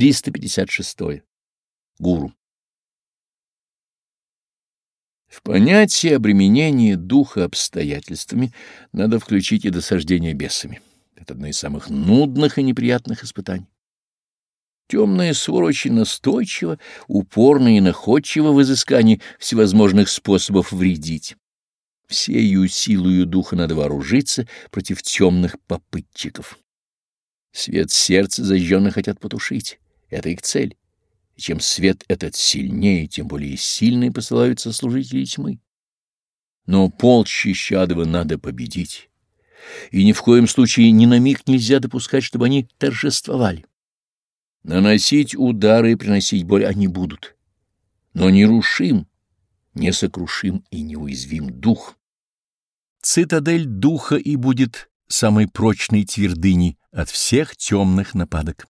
356. Гуру. В понятие обременения духа обстоятельствами надо включить и досаждение бесами. Это одно из самых нудных и неприятных испытаний. Темная сволочь настойчиво, упорно и находчиво в изыскании всевозможных способов вредить. Всею силою духа надо вооружиться против темных попытчиков. Свет сердца зажженно хотят потушить. Это их цель. И чем свет этот сильнее, тем более сильные посылаются служители тьмы. Но полчища адова надо победить. И ни в коем случае ни на миг нельзя допускать, чтобы они торжествовали. Наносить удары и приносить боль они будут, но нерушим, несокрушим и неуязвим дух. Цитадель духа и будет самой прочной твердыней от всех темных нападок.